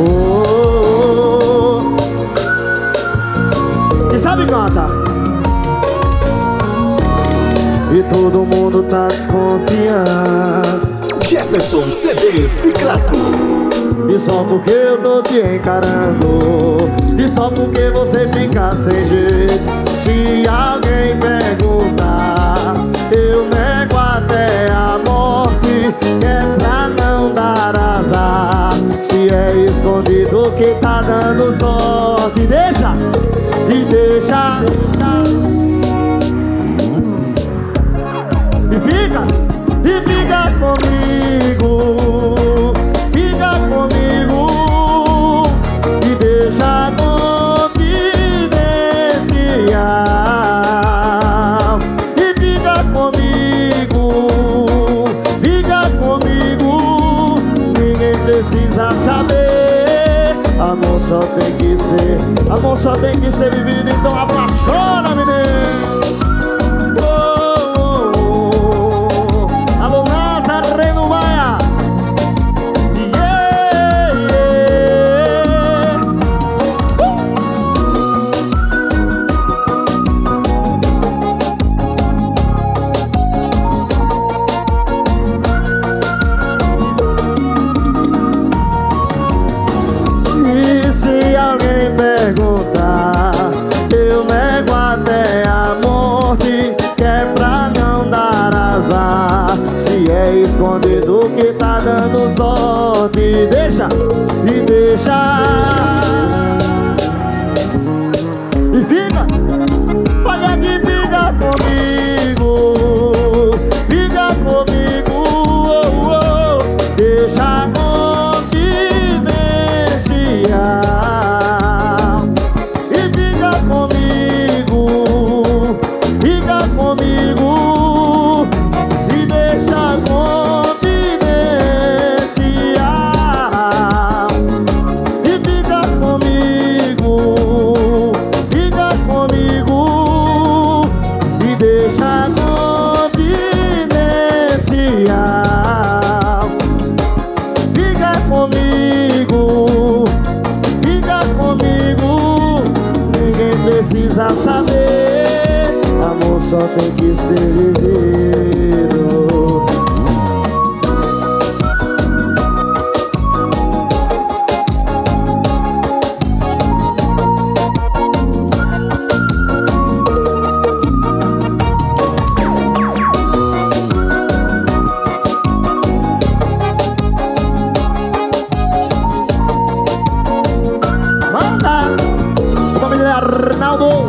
E. Quem sabe canta? E todo mundo tá desconfiando. Jefferson CDs de Crato. E só porque eu tô te encarando. E só porque você fica sem jeito. Se alguém pega. Se é escondido que tá dando sorte. Deixa, e deixa, deixa E fica, e fica comigo. Fica comigo. E deixa confidencial. E fica comigo precisa saber. Amor só tem que ser Amor só tem que ser vivido Então apaixona, menino alguém perguntar, eu nego até a morte, que é pra não dar azar. Se é escondido que tá dando sorte, deixa e deixa. Tem que ser vivido. Manda! É Arnaldo